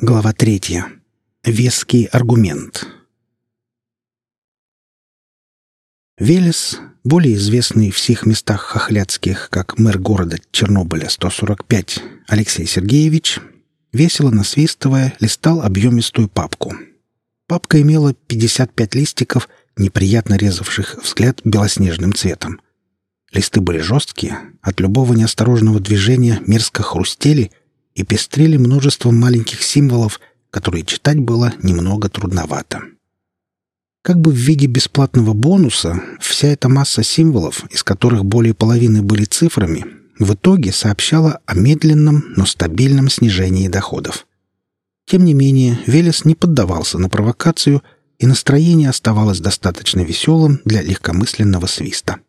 Глава третья. Веский аргумент. Велес, более известный в всех местах хохляцких как мэр города Чернобыля 145 Алексей Сергеевич, весело насвистывая, листал объемистую папку. Папка имела 55 листиков, неприятно резавших взгляд белоснежным цветом. Листы были жесткие, от любого неосторожного движения мерзко хрустели — и пестрели множеством маленьких символов, которые читать было немного трудновато. Как бы в виде бесплатного бонуса вся эта масса символов, из которых более половины были цифрами, в итоге сообщала о медленном, но стабильном снижении доходов. Тем не менее, Велес не поддавался на провокацию, и настроение оставалось достаточно веселым для легкомысленного свиста.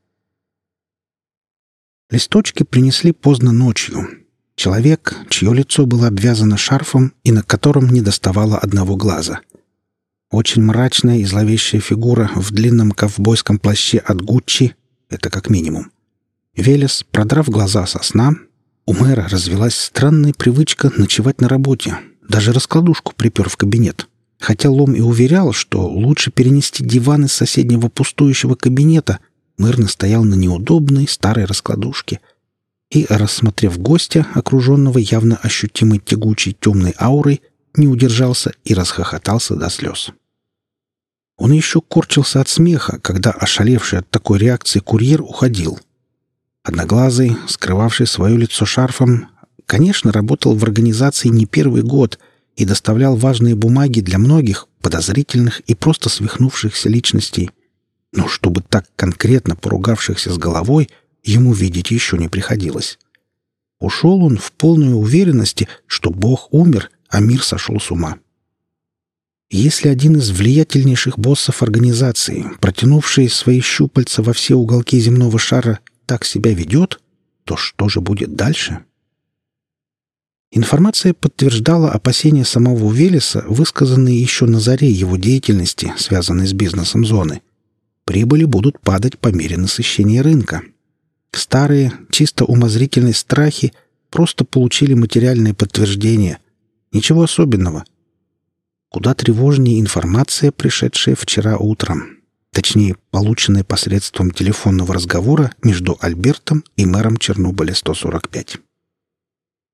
Листочки принесли поздно ночью, Человек, чье лицо было обвязано шарфом и на котором не доставало одного глаза. Очень мрачная и зловещая фигура в длинном ковбойском плаще от Гуччи — это как минимум. Велес, продрав глаза со сна, у мэра развелась странная привычка ночевать на работе. Даже раскладушку припер в кабинет. Хотя Лом и уверял, что лучше перенести диван из соседнего пустующего кабинета, мэр настоял на неудобной старой раскладушке — и, рассмотрев гостя, окруженного явно ощутимой тягучей темной аурой, не удержался и расхохотался до слез. Он еще корчился от смеха, когда ошалевший от такой реакции курьер уходил. Одноглазый, скрывавший свое лицо шарфом, конечно, работал в организации не первый год и доставлял важные бумаги для многих подозрительных и просто свихнувшихся личностей. Но чтобы так конкретно поругавшихся с головой, ему видеть еще не приходилось. Ушел он в полной уверенности, что Бог умер, а мир сошел с ума. Если один из влиятельнейших боссов организации, протянувший свои щупальца во все уголки земного шара, так себя ведет, то что же будет дальше? Информация подтверждала опасения самого Велеса, высказанные еще на заре его деятельности, связанной с бизнесом зоны. Прибыли будут падать по мере насыщения рынка. Старые, чисто умозрительные страхи просто получили материальное подтверждение. Ничего особенного. Куда тревожнее информация, пришедшая вчера утром. Точнее, полученная посредством телефонного разговора между Альбертом и мэром Чернобыля-145.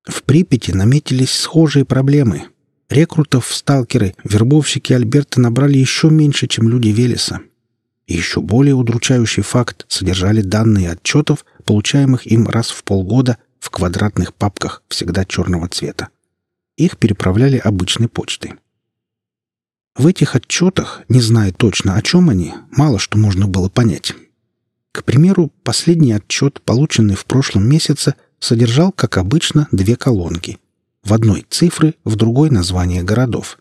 В Припяти наметились схожие проблемы. Рекрутов в сталкеры вербовщики Альберта набрали еще меньше, чем люди Велеса. И еще более удручающий факт содержали данные отчетов, получаемых им раз в полгода в квадратных папках всегда черного цвета. Их переправляли обычной почтой. В этих отчетах, не зная точно, о чем они, мало что можно было понять. К примеру, последний отчет, полученный в прошлом месяце, содержал, как обычно, две колонки. В одной цифры, в другой название городов.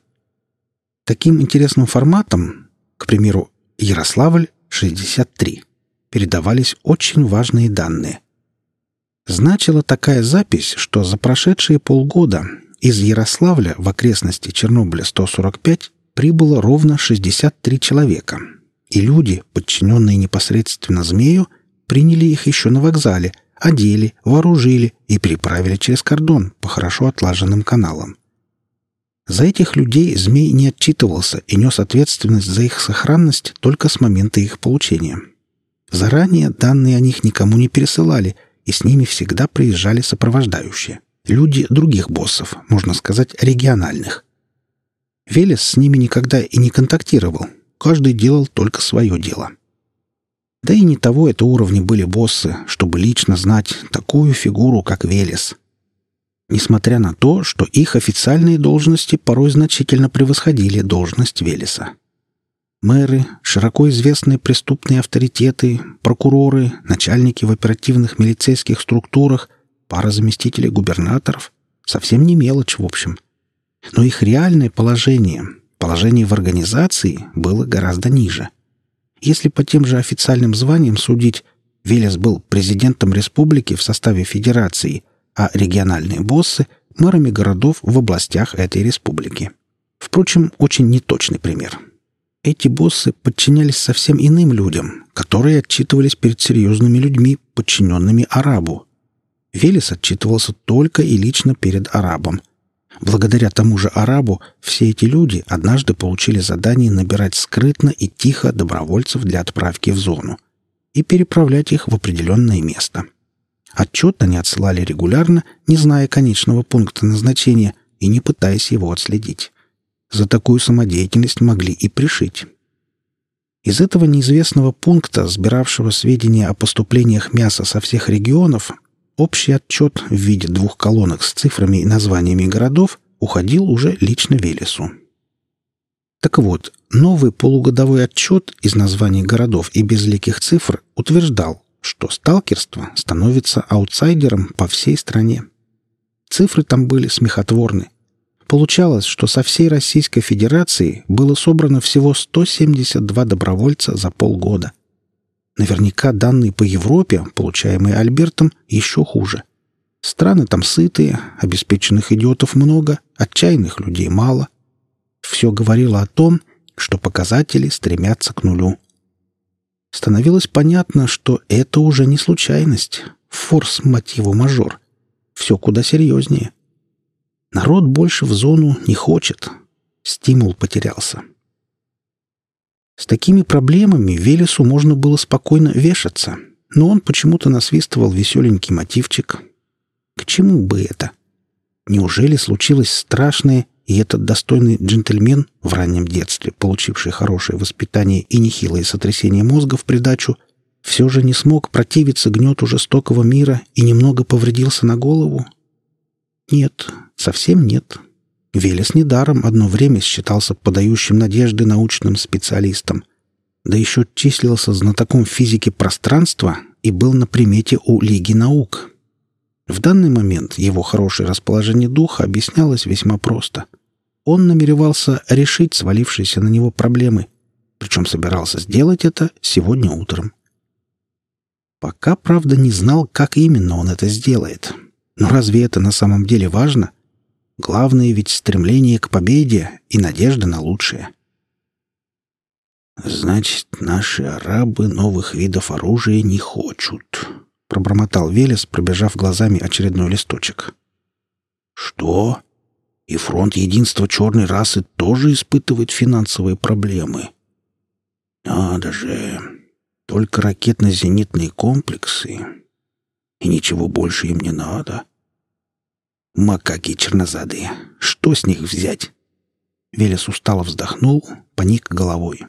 Таким интересным форматом, к примеру, Ярославль, 63. Передавались очень важные данные. Значила такая запись, что за прошедшие полгода из Ярославля в окрестности Чернобыля 145 прибыло ровно 63 человека, и люди, подчиненные непосредственно змею, приняли их еще на вокзале, одели, вооружили и переправили через кордон по хорошо отлаженным каналам. За этих людей змей не отчитывался и нес ответственность за их сохранность только с момента их получения. Заранее данные о них никому не пересылали, и с ними всегда приезжали сопровождающие. Люди других боссов, можно сказать, региональных. Велес с ними никогда и не контактировал. Каждый делал только свое дело. Да и не того это уровня были боссы, чтобы лично знать такую фигуру, как Велес — несмотря на то, что их официальные должности порой значительно превосходили должность Велеса. Мэры, широко известные преступные авторитеты, прокуроры, начальники в оперативных милицейских структурах, пара заместителей губернаторов — совсем не мелочь в общем. Но их реальное положение, положение в организации было гораздо ниже. Если по тем же официальным званиям судить, Велес был президентом республики в составе федерации — а региональные боссы — мэрами городов в областях этой республики. Впрочем, очень неточный пример. Эти боссы подчинялись совсем иным людям, которые отчитывались перед серьезными людьми, подчиненными арабу. Велес отчитывался только и лично перед арабом. Благодаря тому же арабу все эти люди однажды получили задание набирать скрытно и тихо добровольцев для отправки в зону и переправлять их в определенное место. Отчет они отсылали регулярно, не зная конечного пункта назначения и не пытаясь его отследить. За такую самодеятельность могли и пришить. Из этого неизвестного пункта, сбиравшего сведения о поступлениях мяса со всех регионов, общий отчет в виде двух колонок с цифрами и названиями городов уходил уже лично Велесу. Так вот, новый полугодовой отчет из названий городов и безликих цифр утверждал, что сталкерство становится аутсайдером по всей стране. Цифры там были смехотворны. Получалось, что со всей Российской Федерации было собрано всего 172 добровольца за полгода. Наверняка данные по Европе, получаемые Альбертом, еще хуже. Страны там сытые, обеспеченных идиотов много, отчаянных людей мало. Все говорило о том, что показатели стремятся к нулю. Становилось понятно, что это уже не случайность, форс-мотиву мажор. Все куда серьезнее. Народ больше в зону не хочет. Стимул потерялся. С такими проблемами Велесу можно было спокойно вешаться, но он почему-то насвистывал веселенький мотивчик. К чему бы это? Неужели случилось страшное, и этот достойный джентльмен, в раннем детстве получивший хорошее воспитание и нехилое сотрясение мозга в придачу, все же не смог противиться гнету жестокого мира и немного повредился на голову? Нет, совсем нет. Велес недаром одно время считался подающим надежды научным специалистом. Да еще числился знатоком физики пространства и был на примете у Лиги наук. В данный момент его хорошее расположение духа объяснялось весьма просто. Он намеревался решить свалившиеся на него проблемы, причем собирался сделать это сегодня утром. Пока, правда, не знал, как именно он это сделает — но разве это на самом деле важно? Главное ведь стремление к победе и надежда на лучшее. «Значит, наши арабы новых видов оружия не хочут», — пробормотал Велес, пробежав глазами очередной листочек. «Что? И фронт единства черной расы тоже испытывает финансовые проблемы? Надо же! Только ракетно-зенитные комплексы и ничего больше им не надо. Макаки чернозадые. Что с них взять? Велес устало вздохнул, поник головой.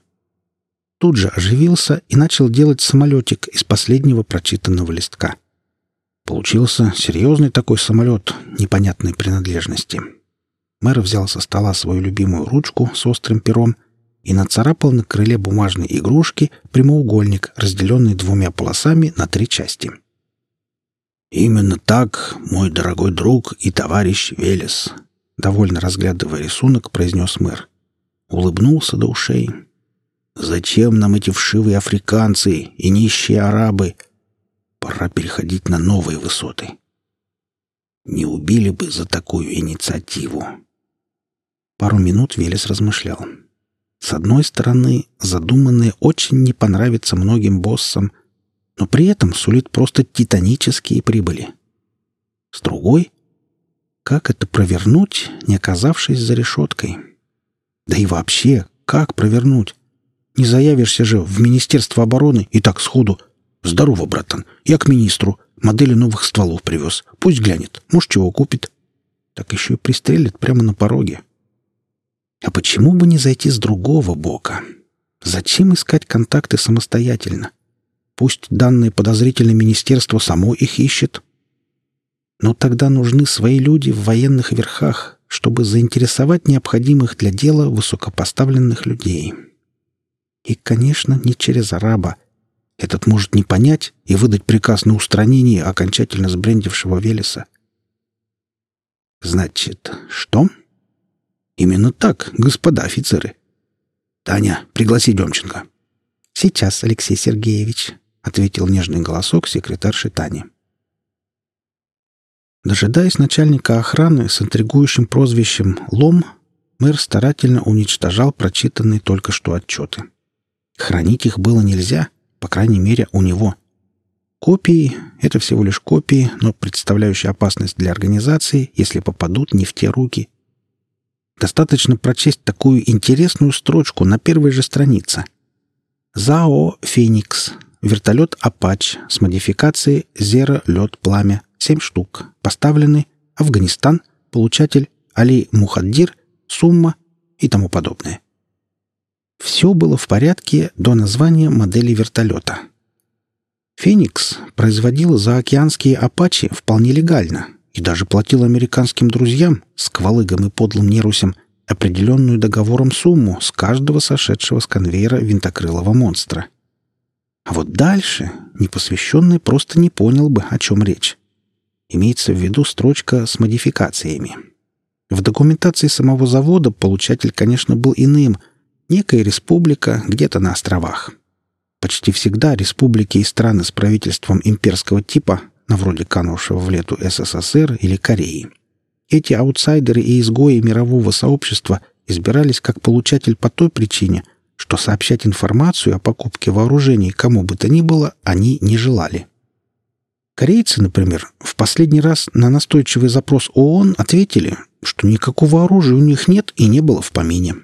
Тут же оживился и начал делать самолетик из последнего прочитанного листка. Получился серьезный такой самолет непонятной принадлежности. Мэр взял со стола свою любимую ручку с острым пером и нацарапал на крыле бумажной игрушки прямоугольник, разделенный двумя полосами на три части — «Именно так, мой дорогой друг и товарищ Велес», — довольно разглядывая рисунок, произнес мэр. Улыбнулся до ушей. «Зачем нам эти вшивые африканцы и нищие арабы? Пора переходить на новые высоты. Не убили бы за такую инициативу». Пару минут Велес размышлял. С одной стороны, задуманное очень не понравится многим боссам — но при этом сулит просто титанические прибыли. С другой, как это провернуть, не оказавшись за решеткой? Да и вообще, как провернуть? Не заявишься же в Министерство обороны и так сходу. Здорово, братан, я к министру. Модели новых стволов привез. Пусть глянет, может, чего купит. Так еще и пристрелит прямо на пороге. А почему бы не зайти с другого бока? Зачем искать контакты самостоятельно? Пусть данное подозрительное министерство само их ищет. Но тогда нужны свои люди в военных верхах, чтобы заинтересовать необходимых для дела высокопоставленных людей. И, конечно, не через араба. Этот может не понять и выдать приказ на устранение окончательно сбрендившего Велеса. Значит, что? Именно так, господа офицеры. Таня, пригласи Демченко. Сейчас, Алексей Сергеевич, ответил нежный голосок секретарши Тани. Дожидаясь начальника охраны с интригующим прозвищем «Лом», мэр старательно уничтожал прочитанные только что отчеты. Хранить их было нельзя, по крайней мере, у него. Копии — это всего лишь копии, но представляющие опасность для организации, если попадут не в те руки Достаточно прочесть такую интересную строчку на первой же странице. ЗАО «Феникс». Вертолет «Апач» с модификацией «Зера лед пламя». 7 штук. Поставлены Афганистан, получатель Али Мухаддир, сумма и тому подобное. Все было в порядке до названия модели вертолета. «Феникс» производил заокеанские «Апачи» вполне легально и даже платил американским друзьям, сквалыгам и подлым нерусям, определенную договором сумму с каждого сошедшего с конвейера винтокрылого монстра. А вот дальше непосвященный просто не понял бы, о чем речь. Имеется в виду строчка с модификациями. В документации самого завода получатель, конечно, был иным. Некая республика где-то на островах. Почти всегда республики и страны с правительством имперского типа, на вроде канувшего в лету СССР или Кореи. Эти аутсайдеры и изгои мирового сообщества избирались как получатель по той причине, что сообщать информацию о покупке вооружений кому бы то ни было они не желали. Корейцы, например, в последний раз на настойчивый запрос ООН ответили, что никакого оружия у них нет и не было в помине.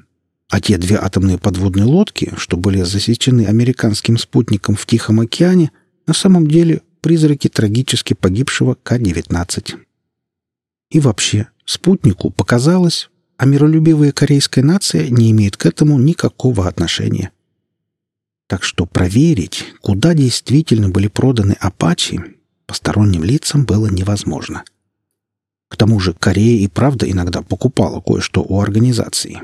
А те две атомные подводные лодки, что были засечены американским спутником в Тихом океане, на самом деле призраки трагически погибшего К-19. И вообще, спутнику показалось, а миролюбивая корейская нация не имеет к этому никакого отношения. Так что проверить, куда действительно были проданы «Апачи», посторонним лицам было невозможно. К тому же Корея и правда иногда покупала кое-что у организации.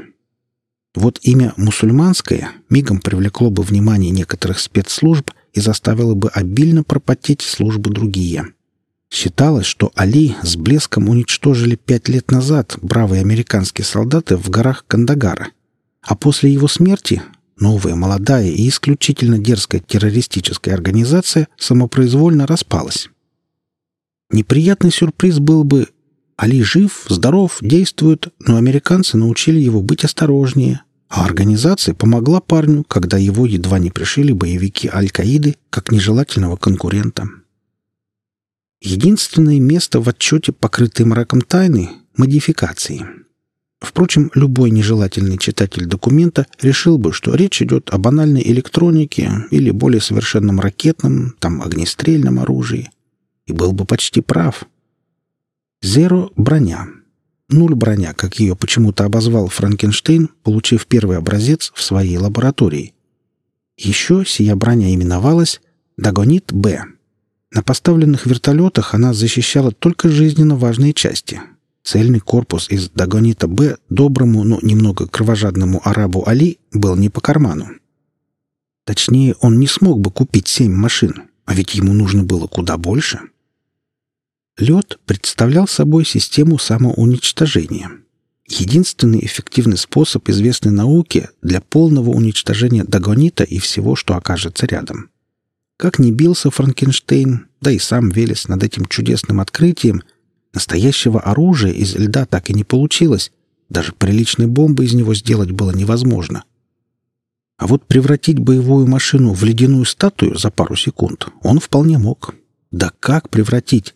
Вот имя «мусульманское» мигом привлекло бы внимание некоторых спецслужб и заставило бы обильно пропотеть службы другие. Считалось, что Али с блеском уничтожили пять лет назад бравые американские солдаты в горах Кандагара, а после его смерти новая, молодая и исключительно дерзкая террористическая организация самопроизвольно распалась. Неприятный сюрприз был бы Али жив, здоров, действует, но американцы научили его быть осторожнее, а организация помогла парню, когда его едва не пришили боевики Аль-Каиды как нежелательного конкурента. Единственное место в отчете, покрытое мраком тайны — модификации. Впрочем, любой нежелательный читатель документа решил бы, что речь идет о банальной электронике или более совершенном ракетном, там, огнестрельном оружии. И был бы почти прав — Зеро — броня. Нуль броня, как ее почему-то обозвал Франкенштейн, получив первый образец в своей лаборатории. Еще сия броня именовалась «Дагонит Б». На поставленных вертолетах она защищала только жизненно важные части. Цельный корпус из Дагонита Б доброму, но немного кровожадному арабу Али был не по карману. Точнее, он не смог бы купить семь машин, а ведь ему нужно было куда больше — Лед представлял собой систему самоуничтожения. Единственный эффективный способ известной науке для полного уничтожения дагонита и всего, что окажется рядом. Как ни бился Франкенштейн, да и сам Велес над этим чудесным открытием, настоящего оружия из льда так и не получилось, даже приличной бомбы из него сделать было невозможно. А вот превратить боевую машину в ледяную статую за пару секунд он вполне мог. Да как превратить?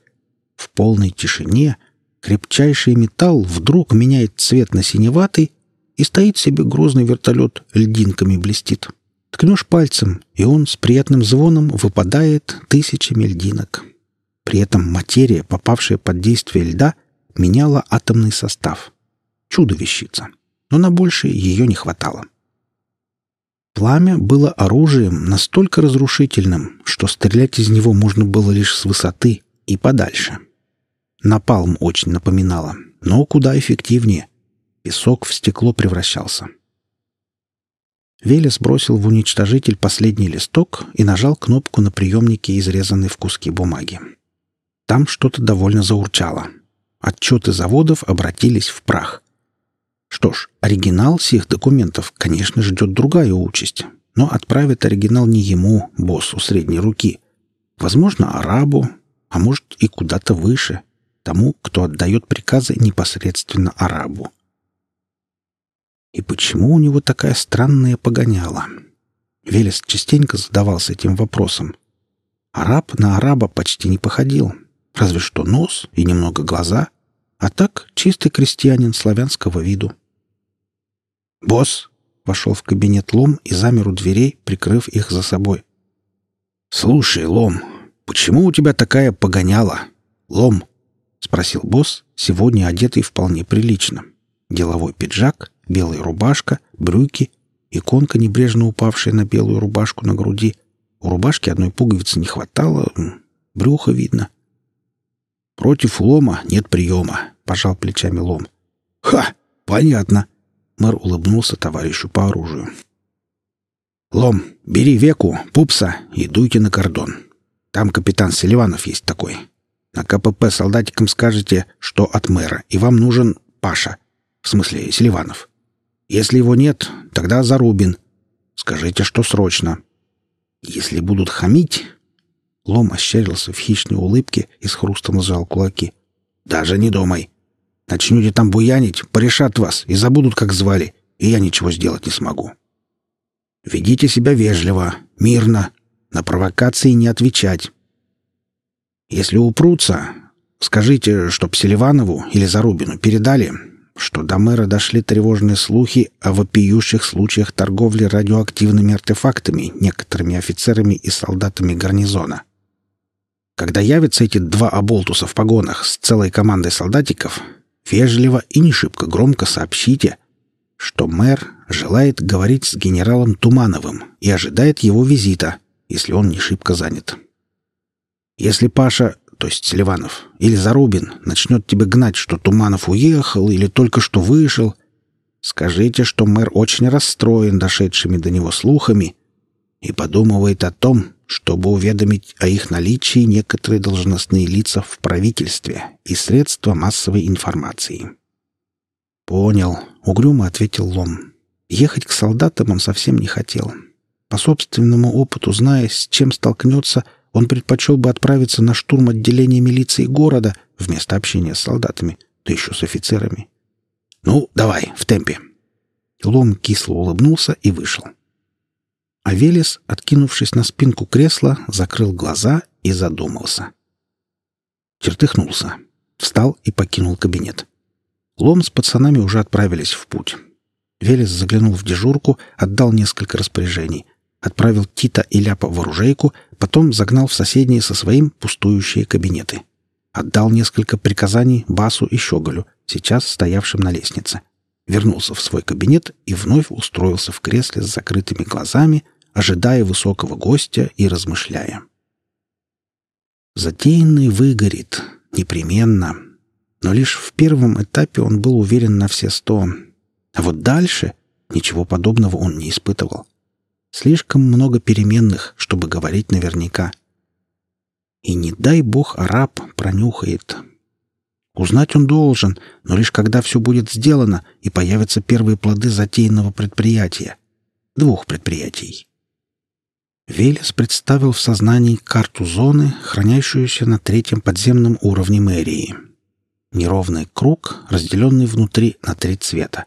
В полной тишине крепчайший металл вдруг меняет цвет на синеватый, и стоит себе грозный вертолет, льдинками блестит. Ткнешь пальцем, и он с приятным звоном выпадает тысячами льдинок. При этом материя, попавшая под действие льда, меняла атомный состав. Чудо-вещица. Но на большее ее не хватало. Пламя было оружием настолько разрушительным, что стрелять из него можно было лишь с высоты и подальше. Напалм очень напоминала, но куда эффективнее. Песок в стекло превращался. Велес бросил в уничтожитель последний листок и нажал кнопку на приемнике, изрезанной в куски бумаги. Там что-то довольно заурчало. Отчеты заводов обратились в прах. Что ж, оригинал всех документов, конечно, ждет другая участь, но отправят оригинал не ему, боссу средней руки. Возможно, арабу, а может и куда-то выше — тому, кто отдает приказы непосредственно арабу. И почему у него такая странная погоняла? Велес частенько задавался этим вопросом. Араб на араба почти не походил, разве что нос и немного глаза, а так чистый крестьянин славянского виду. «Босс!» — вошел в кабинет Лом и замер у дверей, прикрыв их за собой. «Слушай, Лом, почему у тебя такая погоняла? Лом!» — спросил босс, сегодня одетый вполне прилично. Деловой пиджак, белая рубашка, брюки, иконка, небрежно упавшая на белую рубашку на груди. У рубашки одной пуговицы не хватало, брюхо видно. «Против лома нет приема», — пожал плечами лом. «Ха! Понятно!» — мэр улыбнулся товарищу по оружию. «Лом, бери веку, пупса и дуйте на кордон. Там капитан Селиванов есть такой. На КПП солдатикам скажете, что от мэра, и вам нужен Паша. В смысле, Селиванов. Если его нет, тогда Зарубин. Скажите, что срочно. Если будут хамить...» Лом ощерился в хищной улыбке и с хрустом сжал кулаки. «Даже не думай. Начнете там буянить, порешат вас и забудут, как звали, и я ничего сделать не смогу. Ведите себя вежливо, мирно, на провокации не отвечать. Если упрутся, скажите, чтоб Селиванову или Зарубину передали, что до мэра дошли тревожные слухи о вопиющих случаях торговли радиоактивными артефактами некоторыми офицерами и солдатами гарнизона. Когда явятся эти два оболтуса в погонах с целой командой солдатиков, вежливо и не шибко громко сообщите, что мэр желает говорить с генералом Тумановым и ожидает его визита, если он не шибко занят. Если Паша, то есть Селиванов, или Зарубин начнет тебе гнать, что Туманов уехал или только что вышел, скажите, что мэр очень расстроен дошедшими до него слухами и подумывает о том, чтобы уведомить о их наличии некоторые должностные лица в правительстве и средства массовой информации. «Понял», — угрюмо ответил Лом. Ехать к солдатам он совсем не хотел. По собственному опыту, зная, с чем столкнется, он предпочел бы отправиться на штурм отделения милиции города вместо общения с солдатами, да еще с офицерами. «Ну, давай, в темпе». Лом кисло улыбнулся и вышел. А Велес, откинувшись на спинку кресла, закрыл глаза и задумался. Чертыхнулся, встал и покинул кабинет. Лом с пацанами уже отправились в путь. Велес заглянул в дежурку, отдал несколько распоряжений. Отправил Тита и Ляпа в оружейку, потом загнал в соседние со своим пустующие кабинеты. Отдал несколько приказаний Басу и Щеголю, сейчас стоявшим на лестнице. Вернулся в свой кабинет и вновь устроился в кресле с закрытыми глазами, ожидая высокого гостя и размышляя. Затеянный выгорит, непременно. Но лишь в первом этапе он был уверен на все сто. А вот дальше ничего подобного он не испытывал. Слишком много переменных, чтобы говорить наверняка. И не дай бог араб пронюхает. Узнать он должен, но лишь когда все будет сделано и появятся первые плоды затеянного предприятия. Двух предприятий. Велес представил в сознании карту зоны, хранящуюся на третьем подземном уровне мэрии. Неровный круг, разделенный внутри на три цвета.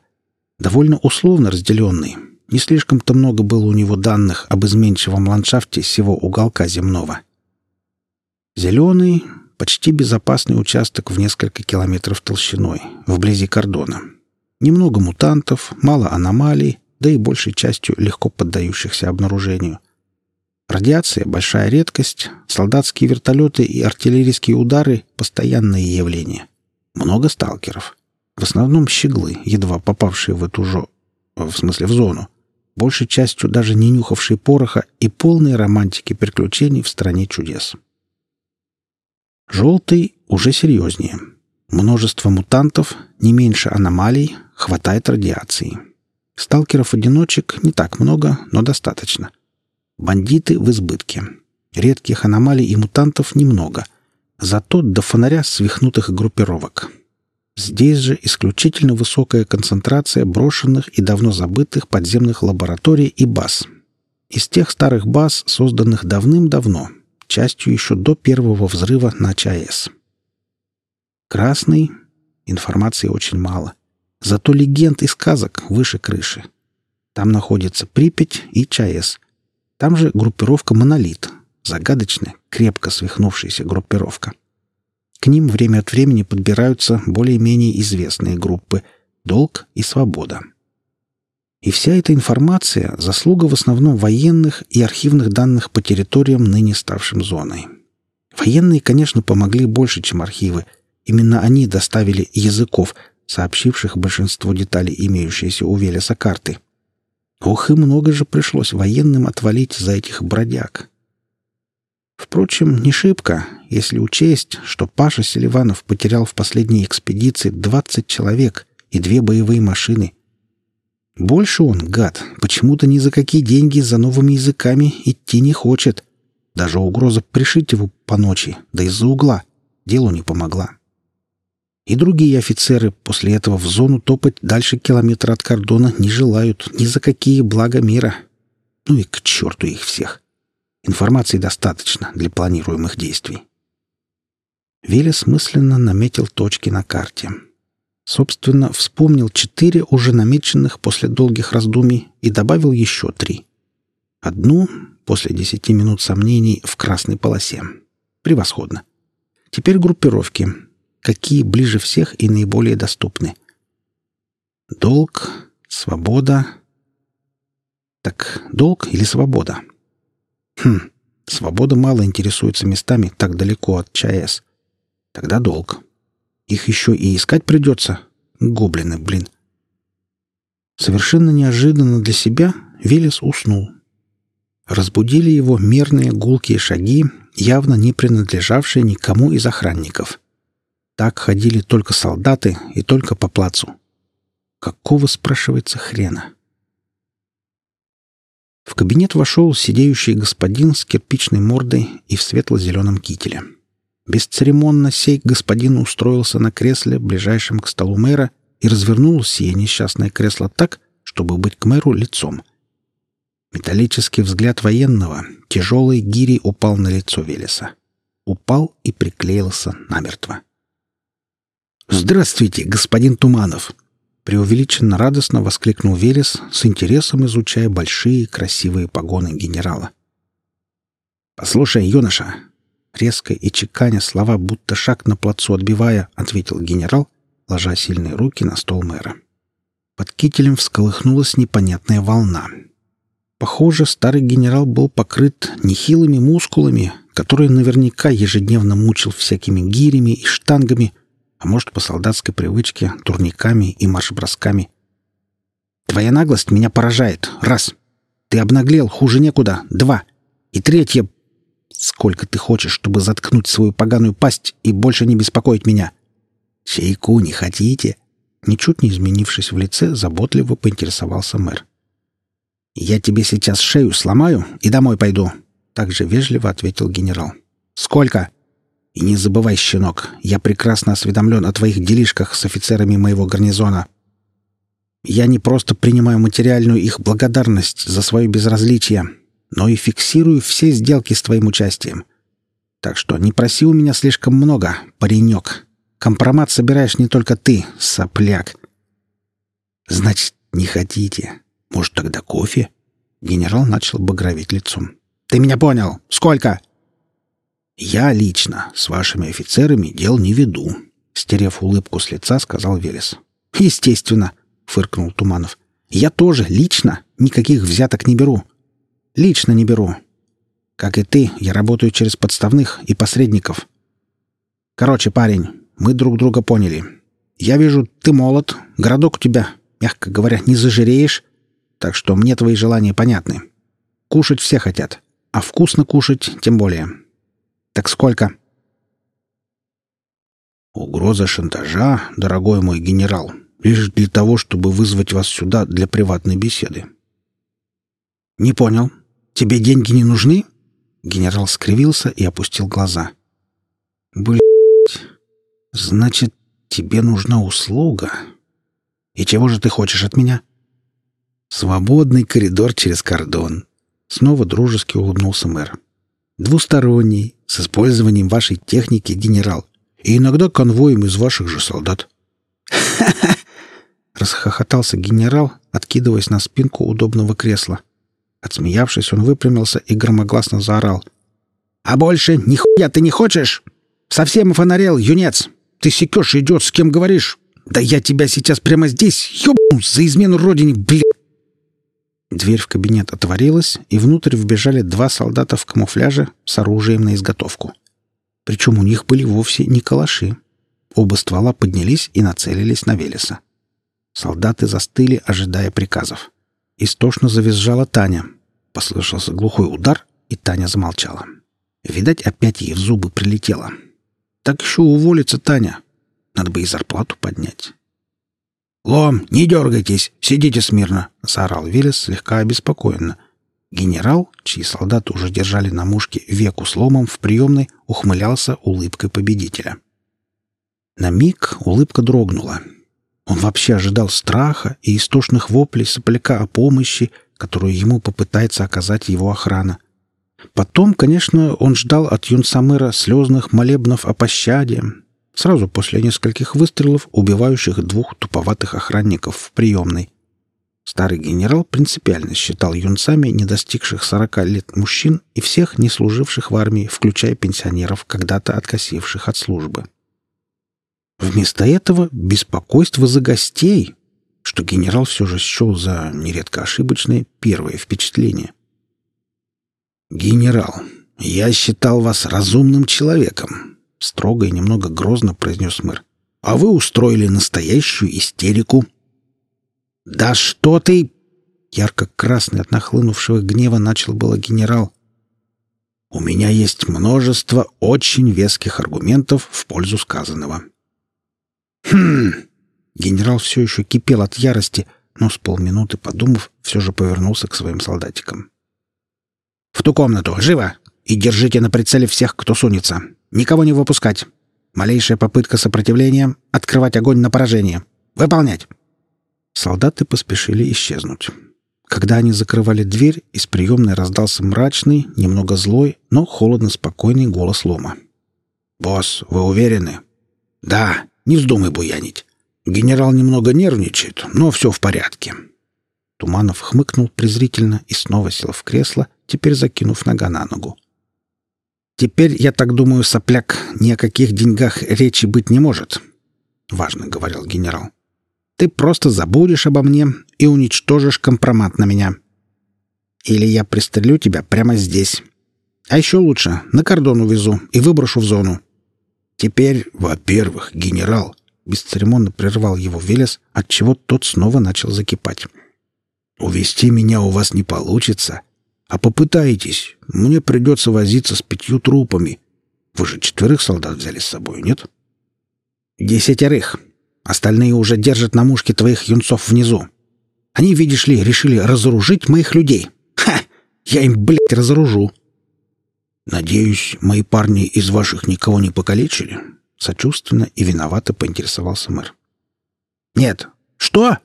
Довольно условно разделенный. Не слишком-то много было у него данных об изменчивом ландшафте всего уголка земного. Зеленый — почти безопасный участок в несколько километров толщиной, вблизи кордона. Немного мутантов, мало аномалий, да и большей частью легко поддающихся обнаружению. Радиация — большая редкость, солдатские вертолеты и артиллерийские удары — постоянное явление. Много сталкеров. В основном щеглы, едва попавшие в эту жо... в смысле в зону. Большей частью даже не нюхавшие пороха и полные романтики приключений в стране чудес. Желтый уже серьезнее. Множество мутантов, не меньше аномалий, хватает радиации. Сталкеров-одиночек не так много, но достаточно — Бандиты в избытке. Редких аномалий и мутантов немного. Зато до фонаря свихнутых группировок. Здесь же исключительно высокая концентрация брошенных и давно забытых подземных лабораторий и баз. Из тех старых баз, созданных давным-давно, частью еще до первого взрыва на ЧАЭС. Красный. Информации очень мало. Зато легенд и сказок выше крыши. Там находится Припять и ЧАЭС, там же группировка «Монолит», загадочная, крепко свихнувшаяся группировка. К ним время от времени подбираются более-менее известные группы «Долг» и «Свобода». И вся эта информация — заслуга в основном военных и архивных данных по территориям, ныне ставшим зоной. Военные, конечно, помогли больше, чем архивы. Именно они доставили языков, сообщивших большинство деталей, имеющиеся у Велеса карты. Ох, и много же пришлось военным отвалить за этих бродяг. Впрочем, не шибко, если учесть, что Паша Селиванов потерял в последней экспедиции 20 человек и две боевые машины. Больше он, гад, почему-то ни за какие деньги за новыми языками идти не хочет. Даже угроза пришить его по ночи, да из-за угла, делу не помогла. И другие офицеры после этого в зону топать дальше километра от кордона не желают ни за какие блага мира. Ну и к черту их всех. Информации достаточно для планируемых действий. Велес мысленно наметил точки на карте. Собственно, вспомнил четыре уже намеченных после долгих раздумий и добавил еще три. Одну, после десяти минут сомнений, в красной полосе. Превосходно. Теперь группировки. Какие ближе всех и наиболее доступны? Долг, свобода. Так, долг или свобода? Хм, свобода мало интересуется местами так далеко от ЧАЭС. Тогда долг. Их еще и искать придется. Гоблины, блин. Совершенно неожиданно для себя Велес уснул. Разбудили его мерные гулкие шаги, явно не принадлежавшие никому из охранников. Так ходили только солдаты и только по плацу. Какого, спрашивается, хрена? В кабинет вошел сидеющий господин с кирпичной мордой и в светло-зеленом кителе. Бесцеремонно сей господин устроился на кресле, ближайшем к столу мэра, и развернул сие несчастное кресло так, чтобы быть к мэру лицом. Металлический взгляд военного тяжелой гирей упал на лицо Велеса. Упал и приклеился намертво. «Здравствуйте, господин Туманов!» Преувеличенно радостно воскликнул Верес, с интересом изучая большие красивые погоны генерала. «Послушай, юноша!» Резко и чеканя слова, будто шаг на плацу отбивая, ответил генерал, ложа сильные руки на стол мэра. Под кителем всколыхнулась непонятная волна. Похоже, старый генерал был покрыт нехилыми мускулами, которые наверняка ежедневно мучил всякими гирями и штангами — а может, по солдатской привычке, турниками и марш-бросками. «Твоя наглость меня поражает. Раз. Ты обнаглел, хуже некуда. Два. И третье. Сколько ты хочешь, чтобы заткнуть свою поганую пасть и больше не беспокоить меня? Чайку не хотите?» Ничуть не изменившись в лице, заботливо поинтересовался мэр. «Я тебе сейчас шею сломаю и домой пойду», — также вежливо ответил генерал. «Сколько?» И не забывай, щенок, я прекрасно осведомлен о твоих делишках с офицерами моего гарнизона. Я не просто принимаю материальную их благодарность за свое безразличие, но и фиксирую все сделки с твоим участием. Так что не проси у меня слишком много, паренек. Компромат собираешь не только ты, сопляк. Значит, не хотите. Может, тогда кофе? Генерал начал багроветь лицом. Ты меня понял? Сколько? «Я лично с вашими офицерами дел не веду», — стерев улыбку с лица, сказал Велес. «Естественно», — фыркнул Туманов. «Я тоже лично никаких взяток не беру. Лично не беру. Как и ты, я работаю через подставных и посредников. Короче, парень, мы друг друга поняли. Я вижу, ты молод, городок у тебя, мягко говоря, не зажиреешь, так что мне твои желания понятны. Кушать все хотят, а вкусно кушать тем более. Так сколько? Угроза шантажа, дорогой мой генерал, лишь для того, чтобы вызвать вас сюда для приватной беседы. Не понял. Тебе деньги не нужны? Генерал скривился и опустил глаза. Блять. Значит, тебе нужна услуга. И чего же ты хочешь от меня? Свободный коридор через кордон. Снова дружески улыбнулся мэр. Двусторонний, с использованием вашей техники, генерал, и иногда конвоем из ваших же солдат. «Ха-ха!» — расхохотался генерал, откидываясь на спинку удобного кресла. Отсмеявшись, он выпрямился и громогласно заорал. «А больше нихуя ты не хочешь? Совсем фонарел, юнец! Ты секешь идет, с кем говоришь? Да я тебя сейчас прямо здесь ёбну за измену родине, блядь!» Дверь в кабинет отворилась, и внутрь вбежали два солдата в камуфляже с оружием на изготовку. Причем у них были вовсе не калаши. Оба ствола поднялись и нацелились на Велеса. Солдаты застыли, ожидая приказов. Истошно завизжала Таня. Послышался глухой удар, и Таня замолчала. Видать, опять ей в зубы прилетело. Так еще уволится Таня. Надо бы и зарплату поднять. «Лом, не дергайтесь! Сидите смирно!» — заорал Велес слегка обеспокоенно. Генерал, чьи солдаты уже держали на мушке веку с ломом в приемной, ухмылялся улыбкой победителя. На миг улыбка дрогнула. Он вообще ожидал страха и истошных воплей сопляка о помощи, которую ему попытается оказать его охрана. Потом, конечно, он ждал от Юнсамыра слезных молебнов о пощаде, сразу после нескольких выстрелов, убивающих двух туповатых охранников в приемной. Старый генерал принципиально считал юнцами не достигших сорока лет мужчин и всех не служивших в армии, включая пенсионеров, когда-то откосивших от службы. Вместо этого беспокойство за гостей, что генерал все же счел за нередко ошибочное первое впечатление. «Генерал, я считал вас разумным человеком, — строго и немного грозно произнес мэр. «А вы устроили настоящую истерику». «Да что ты!» Ярко-красный от нахлынувшего гнева начал было генерал. «У меня есть множество очень веских аргументов в пользу сказанного». «Хм!» Генерал все еще кипел от ярости, но с полминуты подумав, все же повернулся к своим солдатикам. «В ту комнату! Живо! И держите на прицеле всех, кто сунется! Никого не выпускать. Малейшая попытка сопротивления — открывать огонь на поражение. Выполнять!» Солдаты поспешили исчезнуть. Когда они закрывали дверь, из приемной раздался мрачный, немного злой, но холодно-спокойный голос Лома. «Босс, вы уверены?» «Да, не вздумай буянить. Генерал немного нервничает, но все в порядке». Туманов хмыкнул презрительно и снова сел в кресло, теперь закинув нога на ногу. Теперь, я так думаю, сопляк, ни о каких деньгах речи быть не может. Важно, — говорил генерал. Ты просто забудешь обо мне и уничтожишь компромат на меня. Или я пристрелю тебя прямо здесь. А еще лучше, на кордон увезу и выброшу в зону. Теперь, во-первых, генерал, — бесцеремонно прервал его Велес, отчего тот снова начал закипать. «Увести меня у вас не получится. А попытайтесь, мне придется возиться с пятью трупами. Вы же четверых солдат взяли с собой, нет? Десятерых. Остальные уже держат на мушке твоих юнцов внизу. Они, видишь ли, решили разоружить моих людей. Ха! Я им, блядь, разоружу. Надеюсь, мои парни из ваших никого не покалечили? Сочувственно и виновато поинтересовался мэр. Нет. Что?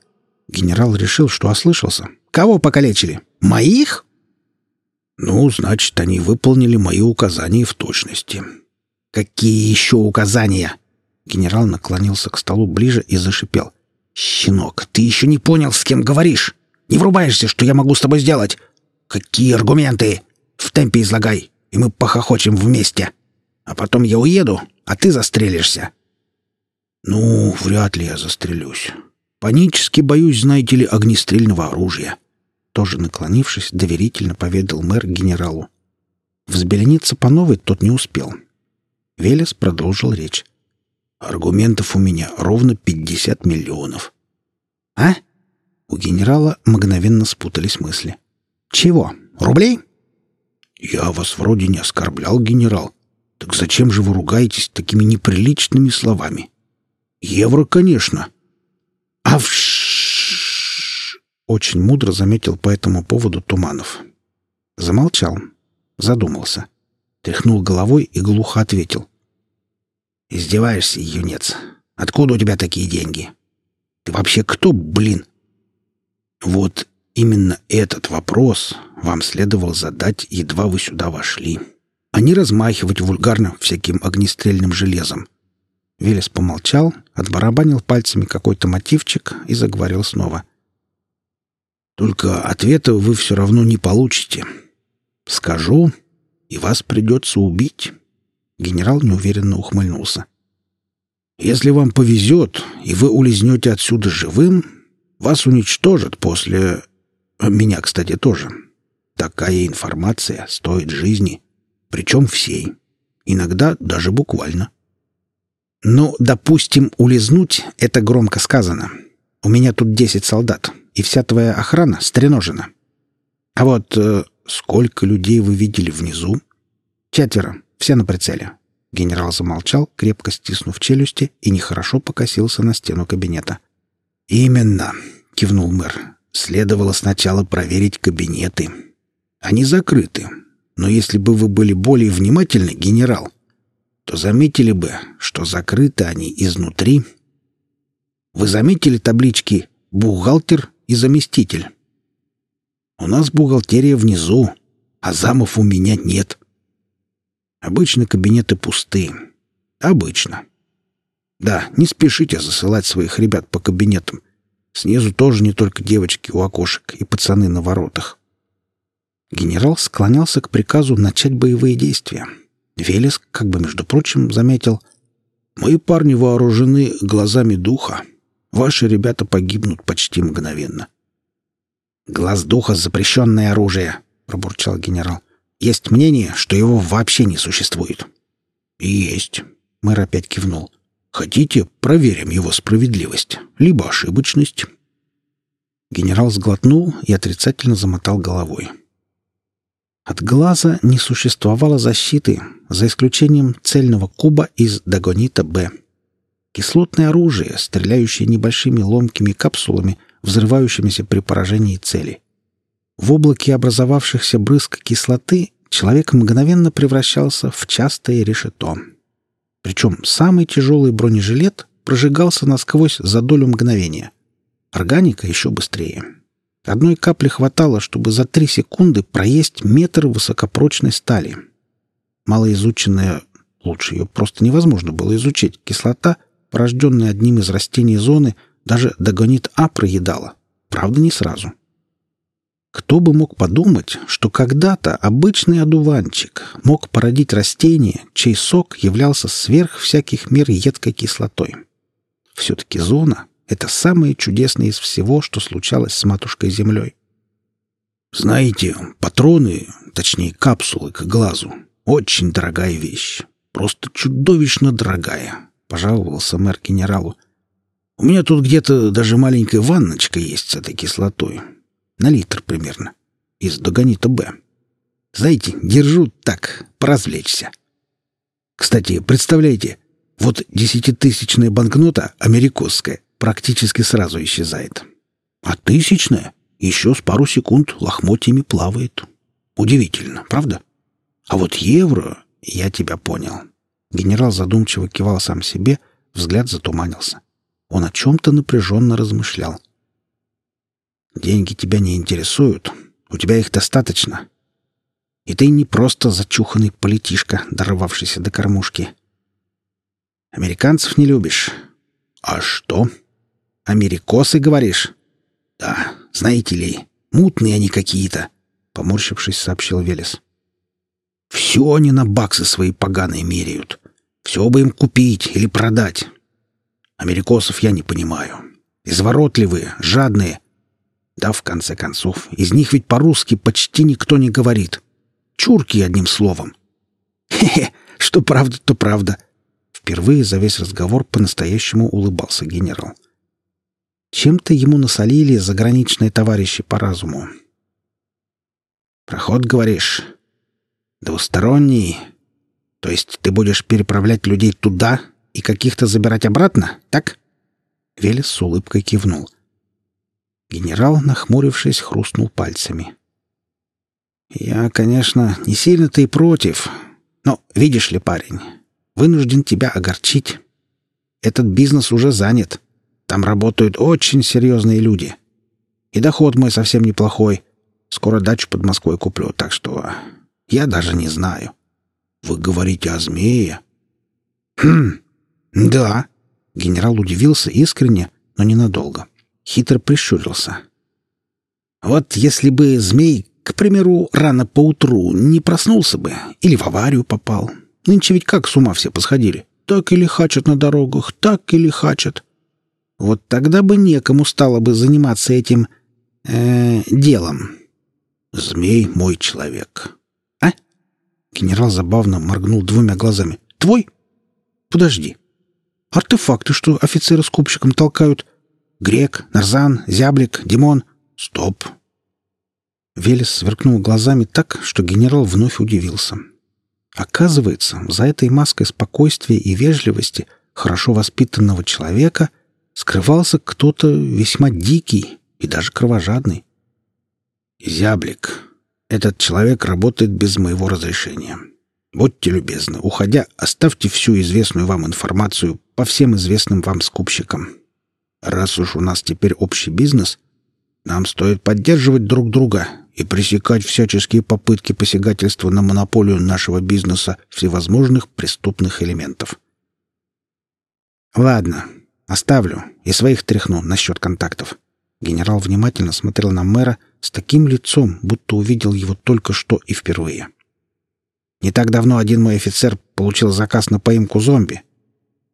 Генерал решил, что ослышался. Кого покалечили? Моих? Ну, значит, они выполнили мои указания в точности. Какие еще указания? Генерал наклонился к столу ближе и зашипел. «Щенок, ты еще не понял, с кем говоришь? Не врубаешься, что я могу с тобой сделать? Какие аргументы? В темпе излагай, и мы похохочем вместе. А потом я уеду, а ты застрелишься». «Ну, вряд ли я застрелюсь. Панически боюсь, знаете ли, огнестрельного оружия тоже наклонившись, доверительно поведал мэр генералу. Взбелениться по новой тот не успел. Велес продолжил речь. «Аргументов у меня ровно пятьдесят миллионов». «А?» У генерала мгновенно спутались мысли. «Чего? Рублей?» «Я вас вроде не оскорблял, генерал. Так зачем же вы ругаетесь такими неприличными словами?» «Евро, конечно». «А вш...» Очень мудро заметил по этому поводу Туманов. Замолчал, задумался, тряхнул головой и глухо ответил. «Издеваешься, юнец? Откуда у тебя такие деньги? Ты вообще кто, блин?» «Вот именно этот вопрос вам следовало задать, едва вы сюда вошли, а не размахивать вульгарно всяким огнестрельным железом». Велес помолчал, отбарабанил пальцами какой-то мотивчик и заговорил снова. Только ответа вы все равно не получите. Скажу, и вас придется убить. Генерал неуверенно ухмыльнулся. Если вам повезет, и вы улизнете отсюда живым, вас уничтожат после... Меня, кстати, тоже. Такая информация стоит жизни. Причем всей. Иногда даже буквально. Ну, допустим, улизнуть — это громко сказано. У меня тут десять солдат, и вся твоя охрана стреножена. А вот э, сколько людей вы видели внизу? Четверо, все на прицеле. Генерал замолчал, крепко стиснув челюсти, и нехорошо покосился на стену кабинета. «Именно», — кивнул мэр. «Следовало сначала проверить кабинеты. Они закрыты. Но если бы вы были более внимательны, генерал, то заметили бы, что закрыты они изнутри. Вы заметили таблички «бухгалтер» и «заместитель»? У нас бухгалтерия внизу, а замов у меня нет. Обычно кабинеты пусты. Обычно. Да, не спешите засылать своих ребят по кабинетам. Снизу тоже не только девочки у окошек и пацаны на воротах. Генерал склонялся к приказу начать боевые действия. Велес, как бы, между прочим, заметил, «Мои парни вооружены глазами духа. Ваши ребята погибнут почти мгновенно». «Глаз духа — запрещенное оружие», — пробурчал генерал. «Есть мнение, что его вообще не существует». «Есть», — мэр опять кивнул. «Хотите, проверим его справедливость, либо ошибочность». Генерал сглотнул и отрицательно замотал головой. От глаза не существовало защиты, за исключением цельного куба из Дагонита-Б. Кислотное оружие, стреляющее небольшими ломкими капсулами, взрывающимися при поражении цели. В облаке образовавшихся брызг кислоты человек мгновенно превращался в частое решето. Причем самый тяжелый бронежилет прожигался насквозь за долю мгновения. Органика еще быстрее. Одной капли хватало, чтобы за три секунды проесть метр высокопрочной стали. Малоизученная, лучше ее просто невозможно было изучить, кислота, порожденная одним из растений зоны, даже догонит А проедала. Правда, не сразу. Кто бы мог подумать, что когда-то обычный одуванчик мог породить растение, чей сок являлся сверх всяких мер едкой кислотой. Все-таки зона это самое чудесное из всего, что случалось с матушкой-землей. Знаете, патроны, точнее капсулы к глазу, очень дорогая вещь. Просто чудовищно дорогая, — пожаловался мэр генералу. У меня тут где-то даже маленькая ванночка есть с этой кислотой. На литр примерно. Из Догонита Б. Знаете, держу так, поразвлечься. Кстати, представляете, вот десятитысячная банкнота америкосская практически сразу исчезает. А тысячная еще с пару секунд лохмотьями плавает. Удивительно, правда? А вот евро... Я тебя понял. Генерал задумчиво кивал сам себе, взгляд затуманился. Он о чем-то напряженно размышлял. «Деньги тебя не интересуют. У тебя их достаточно. И ты не просто зачуханный политишка, дорвавшийся до кормушки. Американцев не любишь. А что?» «Америкосы, говоришь?» «Да, знаете ли, мутные они какие-то», — поморщившись, сообщил Велес. «Все они на баксы свои поганые меряют. Все бы им купить или продать. Америкосов я не понимаю. Изворотливые, жадные. Да, в конце концов, из них ведь по-русски почти никто не говорит. Чурки, одним словом. Хе-хе, что правда, то правда. Впервые за весь разговор по-настоящему улыбался генерал. — чем-то ему насолили заграничные товарищи по разуму. «Проход, говоришь? Двусторонний? То есть ты будешь переправлять людей туда и каких-то забирать обратно, так?» Велес с улыбкой кивнул. Генерал, нахмурившись, хрустнул пальцами. «Я, конечно, не сильно-то и против, но, видишь ли, парень, вынужден тебя огорчить. Этот бизнес уже занят. Там работают очень серьезные люди. И доход мой совсем неплохой. Скоро дачу под Москвой куплю, так что я даже не знаю. Вы говорите о змее? Хм, да. Генерал удивился искренне, но ненадолго. Хитро прищурился. Вот если бы змей, к примеру, рано поутру не проснулся бы или в аварию попал. Нынче ведь как с ума все посходили. Так или хачат на дорогах, так или хачат. Вот тогда бы некому стало бы заниматься этим э, делом. Змей мой человек. Генерал забавно моргнул двумя глазами. Твой? Подожди. Артефакты, что офицеры с купщиком толкают. Грек, Нарзан, Зяблик, Димон. Стоп. Велес сверкнул глазами так, что генерал вновь удивился. Оказывается, за этой маской спокойствия и вежливости хорошо воспитанного человека скрывался кто-то весьма дикий и даже кровожадный. «Зяблик, этот человек работает без моего разрешения. Будьте любезны, уходя, оставьте всю известную вам информацию по всем известным вам скупщикам. Раз уж у нас теперь общий бизнес, нам стоит поддерживать друг друга и пресекать всяческие попытки посягательства на монополию нашего бизнеса всевозможных преступных элементов. Ладно, оставлю и своих тряхну насчет контактов. Генерал внимательно смотрел на мэра с таким лицом, будто увидел его только что и впервые. Не так давно один мой офицер получил заказ на поимку зомби.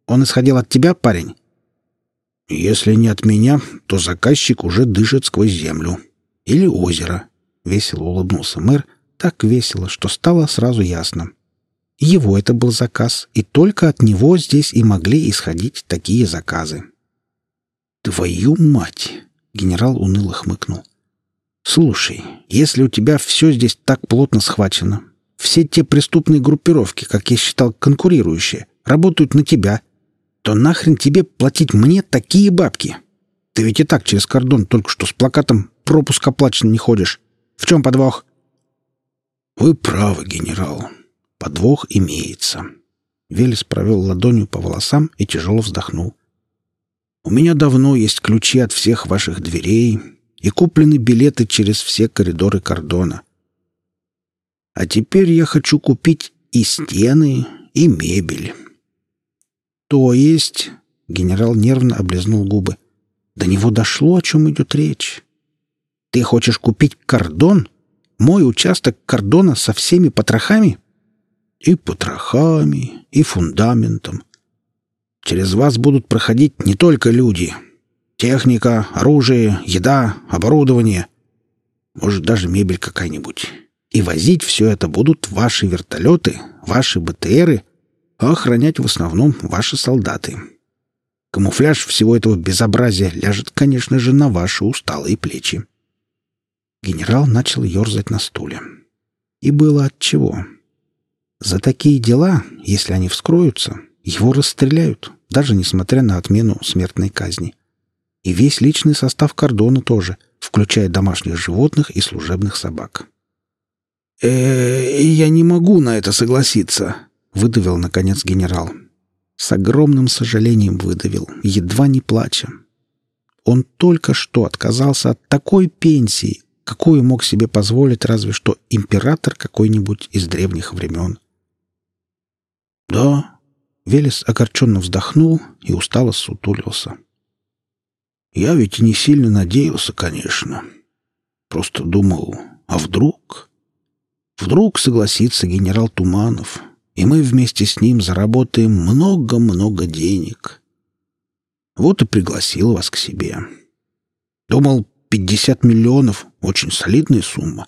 Он исходил от тебя, парень? Если не от меня, то заказчик уже дышит сквозь землю. Или озеро. Весело улыбнулся мэр, так весело, что стало сразу ясно. Его это был заказ, и только от него здесь и могли исходить такие заказы. «Твою мать!» — генерал уныло хмыкнул. «Слушай, если у тебя все здесь так плотно схвачено, все те преступные группировки, как я считал, конкурирующие, работают на тебя, то нахрен тебе платить мне такие бабки? Ты ведь и так через кордон только что с плакатом «Пропуск оплачен» не ходишь. В чем подвох?» «Вы правы, генерал. Подвох имеется». Велес провел ладонью по волосам и тяжело вздохнул. «У меня давно есть ключи от всех ваших дверей и куплены билеты через все коридоры кордона. А теперь я хочу купить и стены, и мебель». «То есть...» — генерал нервно облизнул губы. «До него дошло, о чем идет речь. Ты хочешь купить кордон? Мой участок кордона со всеми потрохами? И потрохами, и фундаментом. Через вас будут проходить не только люди. Техника, оружие, еда, оборудование. Может, даже мебель какая-нибудь. И возить все это будут ваши вертолеты, ваши БТРы, а охранять в основном ваши солдаты. Камуфляж всего этого безобразия ляжет, конечно же, на ваши усталые плечи. Генерал начал ерзать на стуле. И было от чего. За такие дела, если они вскроются, его расстреляют, даже несмотря на отмену смертной казни. И весь личный состав кордона тоже, включая домашних животных и служебных собак. э я не могу на это согласиться», — выдавил, наконец, генерал. С огромным сожалением выдавил, едва не плача. Он только что отказался от такой пенсии, какую мог себе позволить разве что император какой-нибудь из древних времен. «Да», — Велес огорченно вздохнул и устало сутулился. «Я ведь не сильно надеялся, конечно. Просто думал, а вдруг? Вдруг согласится генерал Туманов, и мы вместе с ним заработаем много-много денег. Вот и пригласил вас к себе. Думал, 50 миллионов — очень солидная сумма.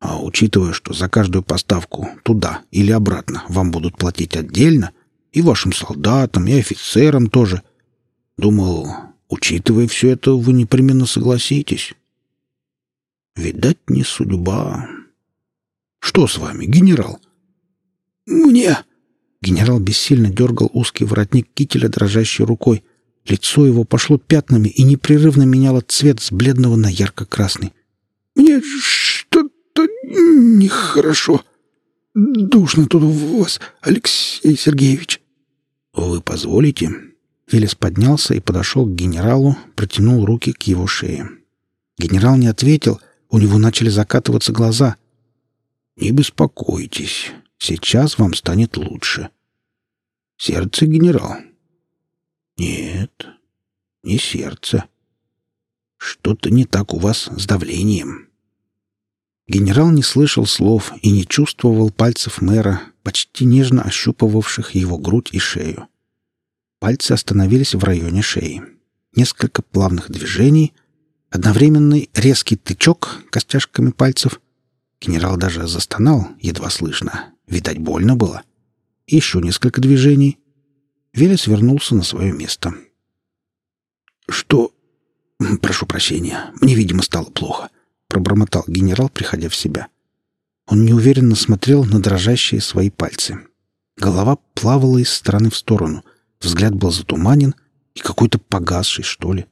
А учитывая, что за каждую поставку туда или обратно вам будут платить отдельно, и вашим солдатам, и офицерам тоже, думал, учитывая все это, вы непременно согласитесь. Видать, не судьба. Что с вами, генерал? Мне... Генерал бессильно дергал узкий воротник кителя дрожащей рукой. Лицо его пошло пятнами и непрерывно меняло цвет с бледного на ярко-красный. «Мне что-то нехорошо. Душно тут у вас, Алексей Сергеевич». «Вы позволите?» Велес поднялся и подошел к генералу, протянул руки к его шее. Генерал не ответил, у него начали закатываться глаза. «Не беспокойтесь, сейчас вам станет лучше». «Сердце, генерал?» Нет, не сердце. Что-то не так у вас с давлением. Генерал не слышал слов и не чувствовал пальцев мэра, почти нежно ощупывавших его грудь и шею. Пальцы остановились в районе шеи. Несколько плавных движений. Одновременный резкий тычок костяшками пальцев. Генерал даже застонал, едва слышно. Видать, больно было. Еще несколько движений. Велес вернулся на свое место. «Что?» «Прошу прощения. Мне, видимо, стало плохо», — пробормотал генерал, приходя в себя. Он неуверенно смотрел на дрожащие свои пальцы. Голова плавала из стороны в сторону. Взгляд был затуманен и какой-то погасший, что ли.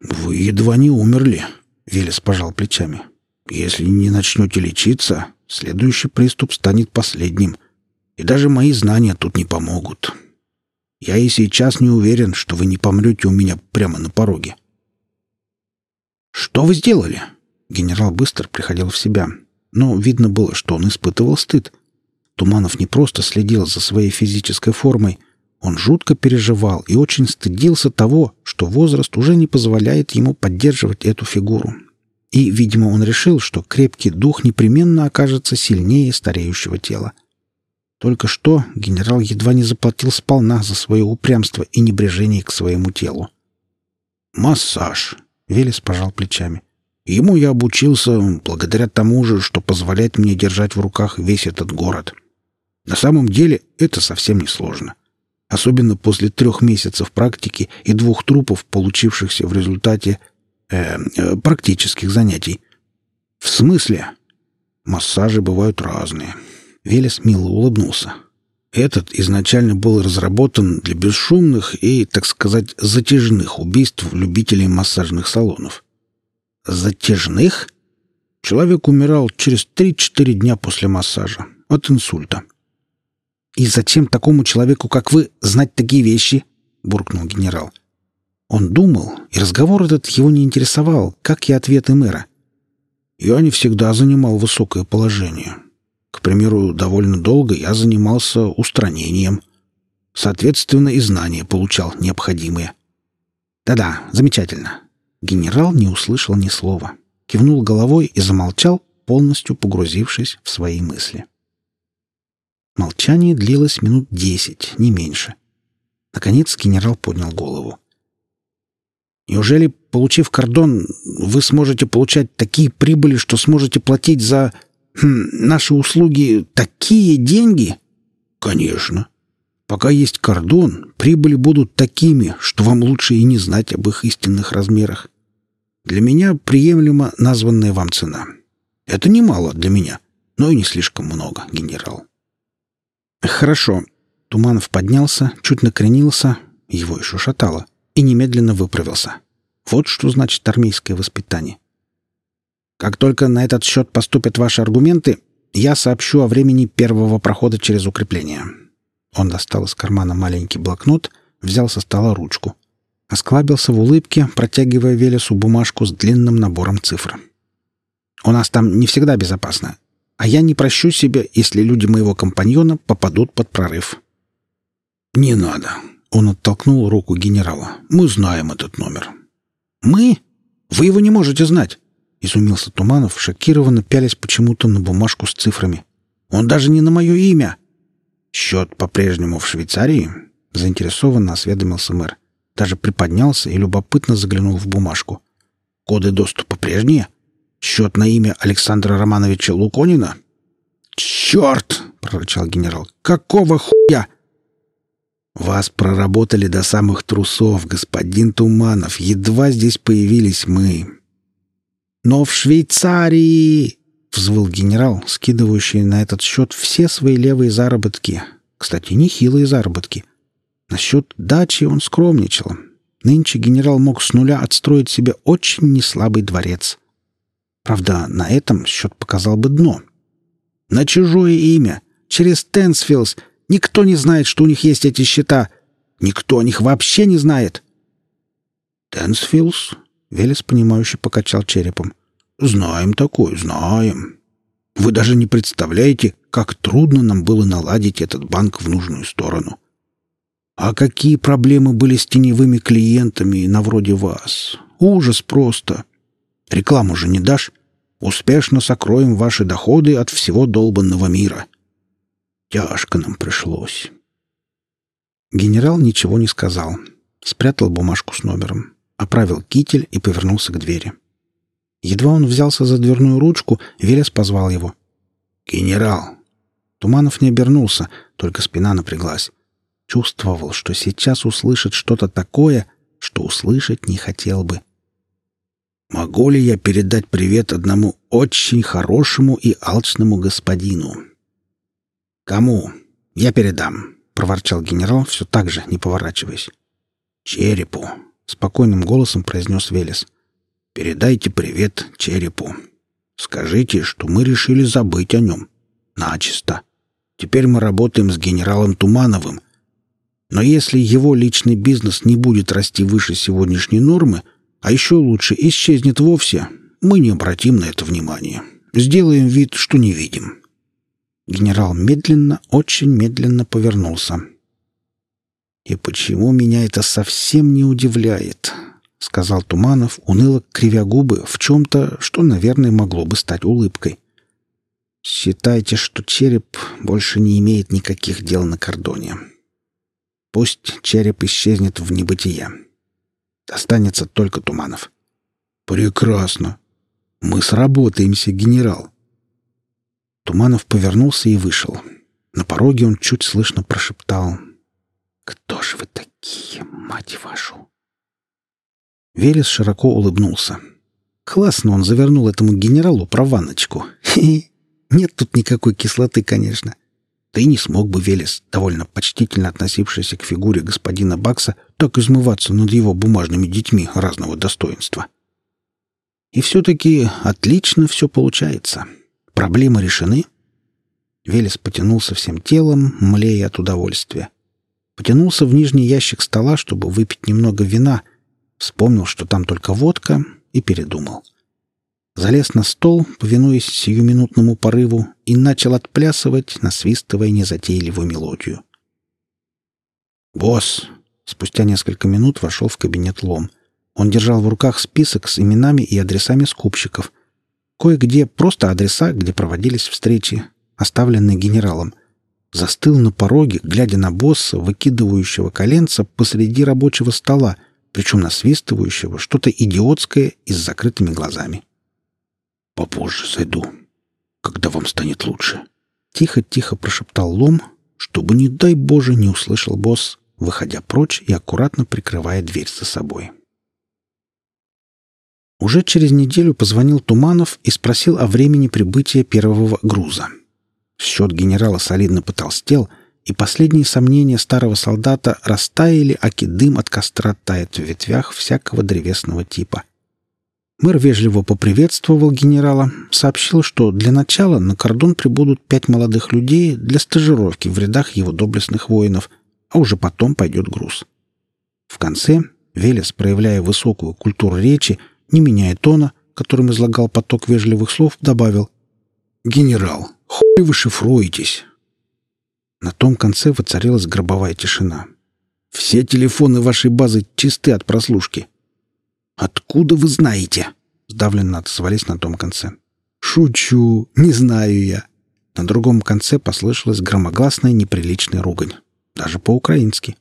«Вы едва не умерли», — Велес пожал плечами. «Если не начнете лечиться, следующий приступ станет последним, и даже мои знания тут не помогут. Я и сейчас не уверен, что вы не помрете у меня прямо на пороге». «Что вы сделали?» Генерал быстро приходил в себя, но видно было, что он испытывал стыд. Туманов не просто следил за своей физической формой — он жутко переживал и очень стыдился того, что возраст уже не позволяет ему поддерживать эту фигуру. И, видимо, он решил, что крепкий дух непременно окажется сильнее стареющего тела. Только что генерал едва не заплатил сполна за свое упрямство и небрежение к своему телу. «Массаж», — Велес пожал плечами. «Ему я обучился благодаря тому же, что позволяет мне держать в руках весь этот город. На самом деле это совсем не сложно особенно после трех месяцев практики и двух трупов, получившихся в результате э, э, практических занятий. В смысле? Массажи бывают разные. Велес мило улыбнулся. Этот изначально был разработан для бесшумных и, так сказать, затяжных убийств любителей массажных салонов. Затяжных? Человек умирал через 3-4 дня после массажа от инсульта. «И зачем такому человеку, как вы, знать такие вещи?» — буркнул генерал. Он думал, и разговор этот его не интересовал, как и ответы мэра. «Я не всегда занимал высокое положение. К примеру, довольно долго я занимался устранением. Соответственно, и знания получал необходимые». «Да-да, замечательно». Генерал не услышал ни слова. Кивнул головой и замолчал, полностью погрузившись в свои мысли. Молчание длилось минут десять, не меньше. Наконец генерал поднял голову. «Неужели, получив кордон, вы сможете получать такие прибыли, что сможете платить за хм, наши услуги такие деньги?» «Конечно. Пока есть кордон, прибыли будут такими, что вам лучше и не знать об их истинных размерах. Для меня приемлема названная вам цена. Это немало для меня, но и не слишком много, генерал». «Хорошо». Туманов поднялся, чуть накренился, его еще шатало, и немедленно выправился. Вот что значит армейское воспитание. Как только на этот счет поступят ваши аргументы, я сообщу о времени первого прохода через укрепление. Он достал из кармана маленький блокнот, взял со стола ручку. Осклабился в улыбке, протягивая Велесу бумажку с длинным набором цифр. «У нас там не всегда безопасно а я не прощу себя, если люди моего компаньона попадут под прорыв». «Не надо», — он оттолкнул руку генерала. «Мы знаем этот номер». «Мы? Вы его не можете знать», — изумился Туманов, шокированно пялясь почему-то на бумажку с цифрами. «Он даже не на мое имя». «Счет по-прежнему в Швейцарии?» — заинтересованно осведомился мэр. Даже приподнялся и любопытно заглянул в бумажку. «Коды доступа прежние?» Счет на имя Александра Романовича Луконина? «Черт!» — прорычал генерал. «Какого хуя?» «Вас проработали до самых трусов, господин Туманов. Едва здесь появились мы». «Но в Швейцарии!» — взвыл генерал, скидывающий на этот счет все свои левые заработки. Кстати, нехилые заработки. Насчет дачи он скромничал. Нынче генерал мог с нуля отстроить себе очень неслабый дворец. Правда, на этом счет показал бы дно. На чужое имя, через Тенсфилс, никто не знает, что у них есть эти счета. Никто о них вообще не знает. Тенсфилс? Велес, понимающе покачал черепом. Знаем такое, знаем. Вы даже не представляете, как трудно нам было наладить этот банк в нужную сторону. А какие проблемы были с теневыми клиентами на вроде вас? Ужас просто. Рекламу же не дашь. Успешно сокроем ваши доходы от всего долбанного мира. Тяжко нам пришлось. Генерал ничего не сказал. Спрятал бумажку с номером. оправил китель и повернулся к двери. Едва он взялся за дверную ручку, Велес позвал его. «Генерал!» Туманов не обернулся, только спина напряглась. Чувствовал, что сейчас услышит что-то такое, что услышать не хотел бы. «Могу ли я передать привет одному очень хорошему и алчному господину?» «Кому? Я передам», — проворчал генерал, все так же, не поворачиваясь. «Черепу», — спокойным голосом произнес Велес. «Передайте привет черепу. Скажите, что мы решили забыть о нем. Начисто. Теперь мы работаем с генералом Тумановым. Но если его личный бизнес не будет расти выше сегодняшней нормы, а еще лучше исчезнет вовсе, мы не обратим на это внимания. Сделаем вид, что не видим». Генерал медленно, очень медленно повернулся. «И почему меня это совсем не удивляет?» — сказал Туманов, уныло кривя губы в чем-то, что, наверное, могло бы стать улыбкой. «Считайте, что череп больше не имеет никаких дел на кордоне. Пусть череп исчезнет в небытие. Останется только Туманов». «Прекрасно. Мы сработаемся, генерал». Туманов повернулся и вышел. На пороге он чуть слышно прошептал — «Кто же вы такие, мать вашу?» Велес широко улыбнулся. Классно он завернул этому генералу про ванночку. Хе -хе. Нет тут никакой кислоты, конечно. И не смог бы Велес, довольно почтительно относившийся к фигуре господина Бакса, так измываться над его бумажными детьми разного достоинства. И все-таки отлично все получается. Проблемы решены. Велес потянулся всем телом, млея от удовольствия. Потянулся в нижний ящик стола, чтобы выпить немного вина. Вспомнил, что там только водка, и передумал. Залез на стол, повинуясь сиюминутному порыву, и начал отплясывать, насвистывая незатейливую мелодию. «Босс!» Спустя несколько минут вошел в кабинет Лом. Он держал в руках список с именами и адресами скупщиков. Кое-где просто адреса, где проводились встречи, оставленные генералом застыл на пороге, глядя на босса, выкидывающего коленца посреди рабочего стола, причем насвистывающего что-то идиотское и с закрытыми глазами. «Попозже зайду, когда вам станет лучше», — тихо-тихо прошептал Лом, чтобы, не дай Боже, не услышал босс, выходя прочь и аккуратно прикрывая дверь за собой. Уже через неделю позвонил Туманов и спросил о времени прибытия первого груза — Счет генерала солидно потолстел, и последние сомнения старого солдата растаяли, аки дым от костра тает в ветвях всякого древесного типа. Мэр вежливо поприветствовал генерала, сообщил, что для начала на кордон прибудут пять молодых людей для стажировки в рядах его доблестных воинов, а уже потом пойдет груз. В конце Велес, проявляя высокую культуру речи, не меняя тона, которым излагал поток вежливых слов, добавил «Генерал, Хуй вы шифруетесь?» На том конце воцарилась гробовая тишина. «Все телефоны вашей базы чисты от прослушки». «Откуда вы знаете?» — сдавленно отозвались на том конце. «Шучу, не знаю я». На другом конце послышалась громогласная неприличная ругань. Даже по-украински.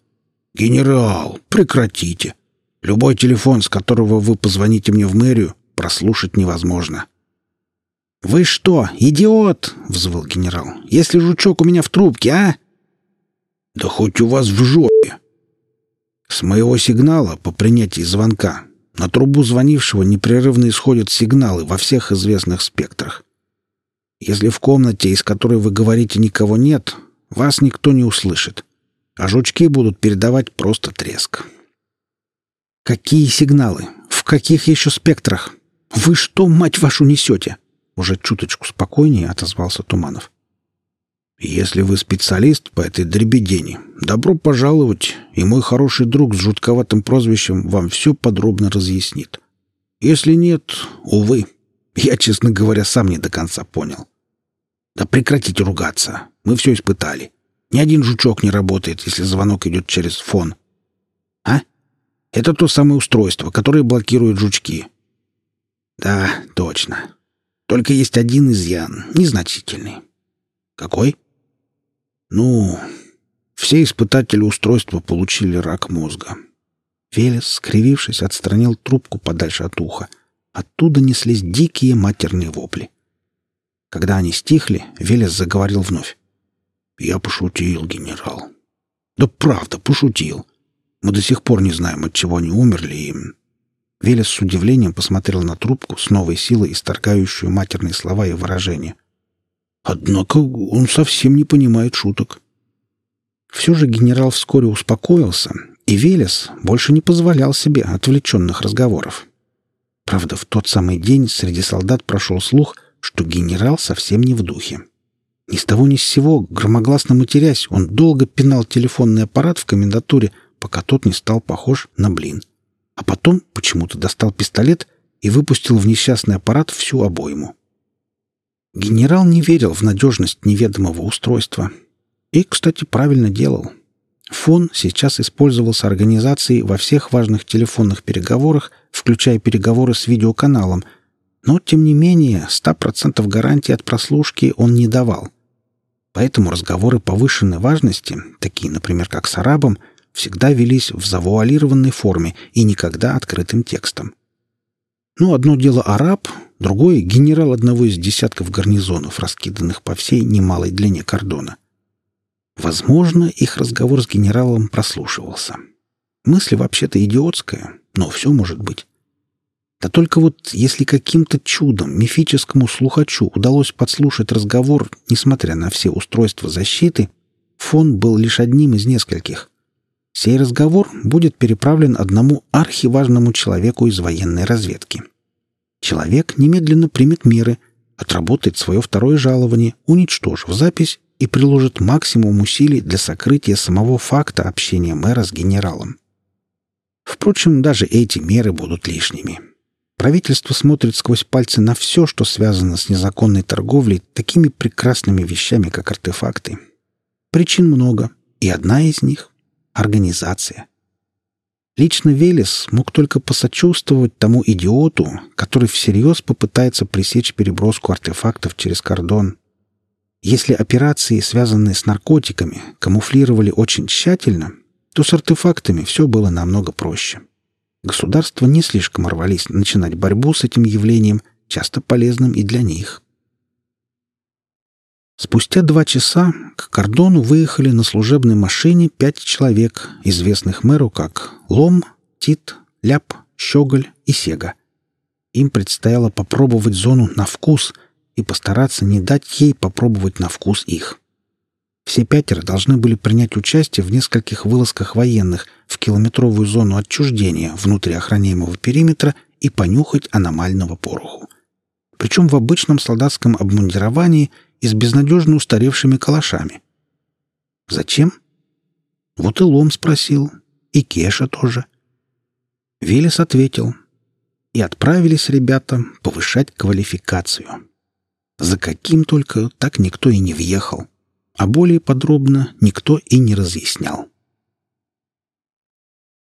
«Генерал, прекратите! Любой телефон, с которого вы позвоните мне в мэрию, прослушать невозможно. «Вы что, идиот?» — взвыл генерал. «Если жучок у меня в трубке, а?» «Да хоть у вас в жопе!» С моего сигнала по принятии звонка на трубу звонившего непрерывно исходят сигналы во всех известных спектрах. Если в комнате, из которой вы говорите, никого нет, вас никто не услышит, а жучки будут передавать просто треск. «Какие сигналы? В каких еще спектрах? Вы что, мать вашу, несете?» Уже чуточку спокойнее отозвался Туманов. «Если вы специалист по этой дребедени, добро пожаловать, и мой хороший друг с жутковатым прозвищем вам все подробно разъяснит. Если нет, увы, я, честно говоря, сам не до конца понял. Да прекратите ругаться, мы все испытали. Ни один жучок не работает, если звонок идет через фон. А? Это то самое устройство, которое блокирует жучки. Да, точно. Только есть один изъян, незначительный. Какой? Ну, все испытатели устройства получили рак мозга. Велес, скривившись, отстранил трубку подальше от уха. Оттуда неслись дикие матерные вопли. Когда они стихли, Велес заговорил вновь. «Я пошутил, генерал». «Да правда, пошутил. Мы до сих пор не знаем, от чего они умерли, и...» Велес с удивлением посмотрел на трубку с новой силой, исторгающую матерные слова и выражения. «Однако он совсем не понимает шуток». Все же генерал вскоре успокоился, и Велес больше не позволял себе отвлеченных разговоров. Правда, в тот самый день среди солдат прошел слух, что генерал совсем не в духе. Ни с того ни с сего, громогласно матерясь, он долго пинал телефонный аппарат в комендатуре, пока тот не стал похож на блин. А потом почему-то достал пистолет и выпустил в несчастный аппарат всю обойму. Генерал не верил в надежность неведомого устройства. И, кстати, правильно делал. Фон сейчас использовался организацией во всех важных телефонных переговорах, включая переговоры с видеоканалом, но, тем не менее, 100% гарантии от прослушки он не давал. Поэтому разговоры повышенной важности, такие, например, как с арабом, всегда велись в завуалированной форме и никогда открытым текстом. Ну, одно дело араб, другое — генерал одного из десятков гарнизонов, раскиданных по всей немалой длине кордона. Возможно, их разговор с генералом прослушивался. Мысль вообще-то идиотская, но все может быть. Да только вот если каким-то чудом мифическому слухачу удалось подслушать разговор, несмотря на все устройства защиты, фон был лишь одним из нескольких. Сей разговор будет переправлен одному архиважному человеку из военной разведки. Человек немедленно примет меры, отработает свое второе жалование, уничтожив запись и приложит максимум усилий для сокрытия самого факта общения мэра с генералом. Впрочем, даже эти меры будут лишними. Правительство смотрит сквозь пальцы на все, что связано с незаконной торговлей такими прекрасными вещами, как артефакты. Причин много, и одна из них — организация. Лично Велес мог только посочувствовать тому идиоту, который всерьез попытается пресечь переброску артефактов через кордон. Если операции, связанные с наркотиками, камуфлировали очень тщательно, то с артефактами все было намного проще. Государства не слишком рвались начинать борьбу с этим явлением, часто полезным и для них. Спустя два часа к кордону выехали на служебной машине пять человек, известных мэру как Лом, Тит, Ляп, Щеголь и Сега. Им предстояло попробовать зону на вкус и постараться не дать ей попробовать на вкус их. Все пятеро должны были принять участие в нескольких вылазках военных в километровую зону отчуждения внутри охраняемого периметра и понюхать аномального пороху. Причем в обычном солдатском обмундировании и с безнадежно устаревшими калашами. Зачем? Вот и Лом спросил, и Кеша тоже. Велес ответил. И отправились ребята повышать квалификацию. За каким только так никто и не въехал а более подробно никто и не разъяснял.